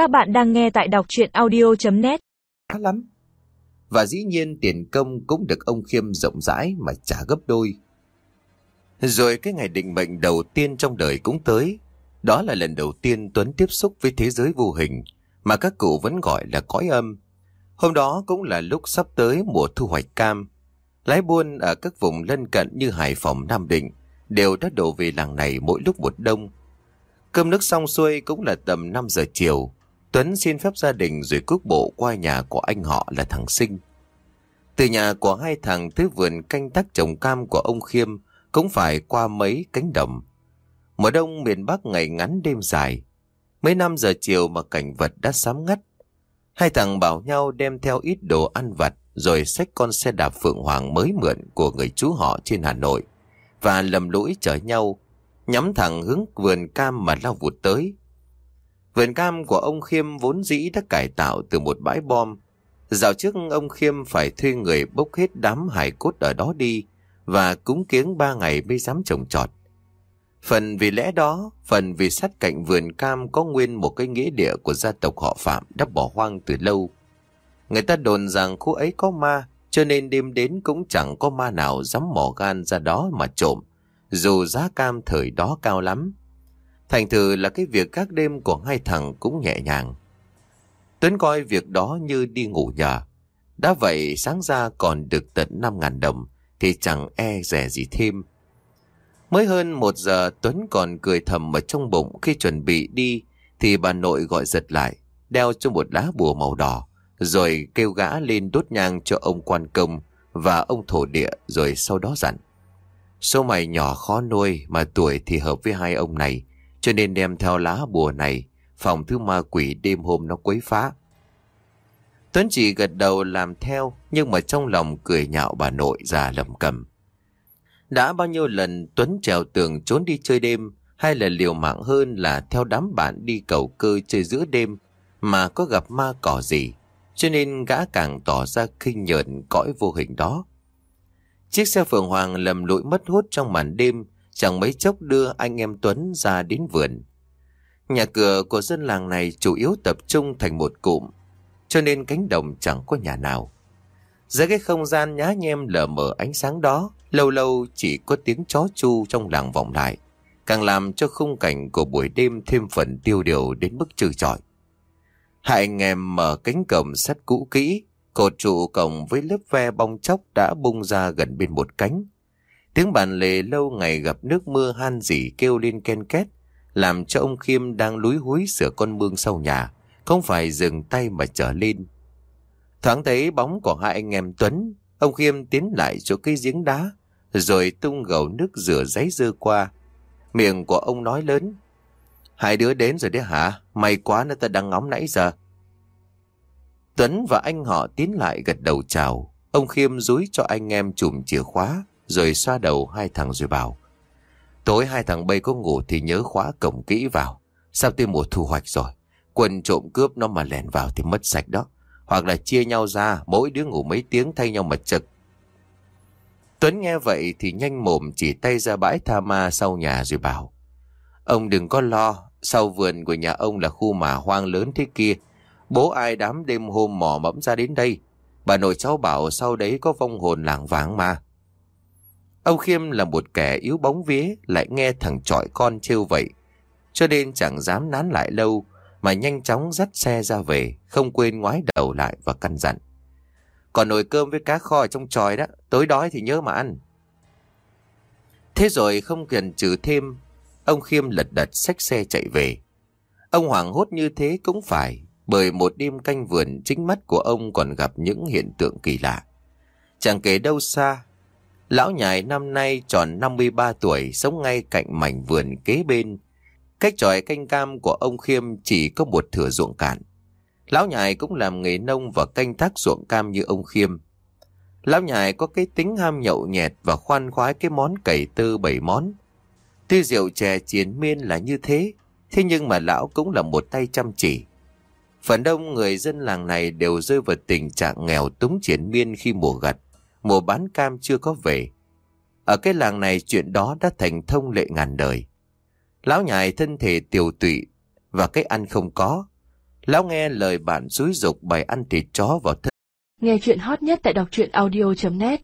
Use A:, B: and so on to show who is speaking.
A: Các bạn đang nghe tại đọc chuyện audio.net
B: lắm. Và dĩ nhiên tiền công cũng được ông Khiêm rộng rãi mà trả gấp đôi. Rồi cái ngày định mệnh đầu tiên trong đời cũng tới. Đó là lần đầu tiên Tuấn tiếp xúc với thế giới vô hình mà các cụ vẫn gọi là cõi âm. Hôm đó cũng là lúc sắp tới mùa thu hoạch cam. Lái buôn ở các vùng lân cận như Hải Phòng, Nam Định đều đã đổ về làng này mỗi lúc một đông. Cơm nước xong xuôi cũng là tầm 5 giờ chiều. Tuấn xin phép gia đình rồi cước bộ qua nhà của anh họ là thằng Sinh. Từ nhà của hai thằng tới vườn canh tác trồng cam của ông Khiêm cũng phải qua mấy cánh đồng. Mùa đông miền Bắc ngày ngắn đêm dài. Mấy năm giờ chiều mà cảnh vật đã sám ngắt. Hai thằng bảo nhau đem theo ít đồ ăn vặt rồi xách con xe đạp Phượng Hoàng mới mượn của người chú họ trên Hà Nội và lầm lũi chở nhau, nhắm thẳng hướng vườn cam mà lao vụt tới. Vườn cam của ông Khiêm vốn dĩ đã cải tạo từ một bãi bom. Dạo trước ông Khiêm phải thuê người bốc hết đám hải cốt ở đó đi và cúng kiếng ba ngày mới dám trồng trọt. Phần vì lẽ đó, phần vì sát cạnh vườn cam có nguyên một cái nghĩa địa của gia tộc họ Phạm đã bỏ hoang từ lâu. Người ta đồn rằng khu ấy có ma, cho nên đêm đến cũng chẳng có ma nào dám mỏ gan ra đó mà trộm, dù giá cam thời đó cao lắm. Thành thử là cái việc các đêm của hai thằng cũng nhẹ nhàng. Tuấn coi việc đó như đi ngủ nhờ. Đã vậy sáng ra còn được tận 5.000 đồng thì chẳng e rẻ gì thêm. Mới hơn một giờ Tuấn còn cười thầm ở trong bụng khi chuẩn bị đi thì bà nội gọi giật lại, đeo cho một lá bùa màu đỏ, rồi kêu gã lên đốt nhang cho ông quan công và ông thổ địa rồi sau đó dặn. Số mày nhỏ khó nuôi mà tuổi thì hợp với hai ông này, cho nên đem theo lá bùa này, phòng thứ ma quỷ đêm hôm nó quấy phá. Tuấn chỉ gật đầu làm theo, nhưng mà trong lòng cười nhạo bà nội già lầm cầm. Đã bao nhiêu lần Tuấn trèo tường trốn đi chơi đêm, hay là liều mạng hơn là theo đám bạn đi cầu cơ chơi giữa đêm, mà có gặp ma cỏ gì, cho nên gã càng tỏ ra khinh nhợn cõi vô hình đó. Chiếc xe Phượng Hoàng lầm lũi mất hút trong màn đêm, chẳng mấy chốc đưa anh em Tuấn ra đến vườn. Nhà cửa của dân làng này chủ yếu tập trung thành một cụm, cho nên cánh đồng chẳng có nhà nào. Giữa cái không gian nhá nhem lờ mờ ánh sáng đó, lâu lâu chỉ có tiếng chó chu trong làng vọng lại, càng làm cho khung cảnh của buổi đêm thêm phần tiêu điều đến mức trừ trọi. Hai anh em mở cánh cổng sắt cũ kỹ, cột trụ cổng với lớp ve bong chóc đã bung ra gần bên một cánh. Tiếng bàn lề lâu ngày gặp nước mưa han dỉ kêu lên ken két, làm cho ông Khiêm đang lúi húi sửa con mương sau nhà, không phải dừng tay mà trở lên. Thoáng thấy bóng của hai anh em Tuấn, ông Khiêm tiến lại chỗ cây giếng đá, rồi tung gầu nước rửa giấy dư qua. Miệng của ông nói lớn, Hai đứa đến rồi đấy hả? May quá nó ta đang ngóng nãy giờ. Tuấn và anh họ tiến lại gật đầu chào. Ông Khiêm rúi cho anh em chùm chìa khóa, rồi xoa đầu hai thằng rồi bảo. Tối hai thằng bay có ngủ thì nhớ khóa cổng kỹ vào. Sao tới mùa thu hoạch rồi? Quân trộm cướp nó mà lèn vào thì mất sạch đó. Hoặc là chia nhau ra, mỗi đứa ngủ mấy tiếng thay nhau mà trực. Tuấn nghe vậy thì nhanh mồm chỉ tay ra bãi tha ma sau nhà rồi bảo. Ông đừng có lo, sau vườn của nhà ông là khu mà hoang lớn thế kia. Bố ai đám đêm hôm mò mẫm ra đến đây. Bà nội cháu bảo sau đấy có vong hồn làng vàng mà. Ông Khiêm là một kẻ yếu bóng vía, lại nghe thằng trọi con trêu vậy. Cho nên chẳng dám nán lại lâu, mà nhanh chóng dắt xe ra về, không quên ngoái đầu lại và căn dặn. Còn nồi cơm với cá kho ở trong tròi đó, tối đói thì nhớ mà ăn. Thế rồi không cần trừ thêm, ông Khiêm lật đật xách xe chạy về. Ông hoảng hốt như thế cũng phải, bởi một đêm canh vườn chính mắt của ông còn gặp những hiện tượng kỳ lạ. Chẳng kể đâu xa, lão nhài năm nay tròn 53 tuổi sống ngay cạnh mảnh vườn kế bên. Cách tròi canh cam của ông Khiêm chỉ có một thửa ruộng cạn. Lão nhài cũng làm nghề nông và canh tác ruộng cam như ông Khiêm. Lão nhài có cái tính ham nhậu nhẹt và khoan khoái cái món cầy tư bảy món. Tuy rượu chè chiến miên là như thế, thế nhưng mà lão cũng là một tay chăm chỉ. Phần đông người dân làng này đều rơi vào tình trạng nghèo túng triển miên khi mùa gặt, mùa bán cam chưa có về. Ở cái làng này chuyện đó đã thành thông lệ ngàn đời. Lão nhài thân thể tiều tụy và cái ăn không có. Lão nghe lời bạn xúi dục bày ăn thịt chó vào thân.
C: Nghe chuyện hot nhất tại đọc truyện audio.net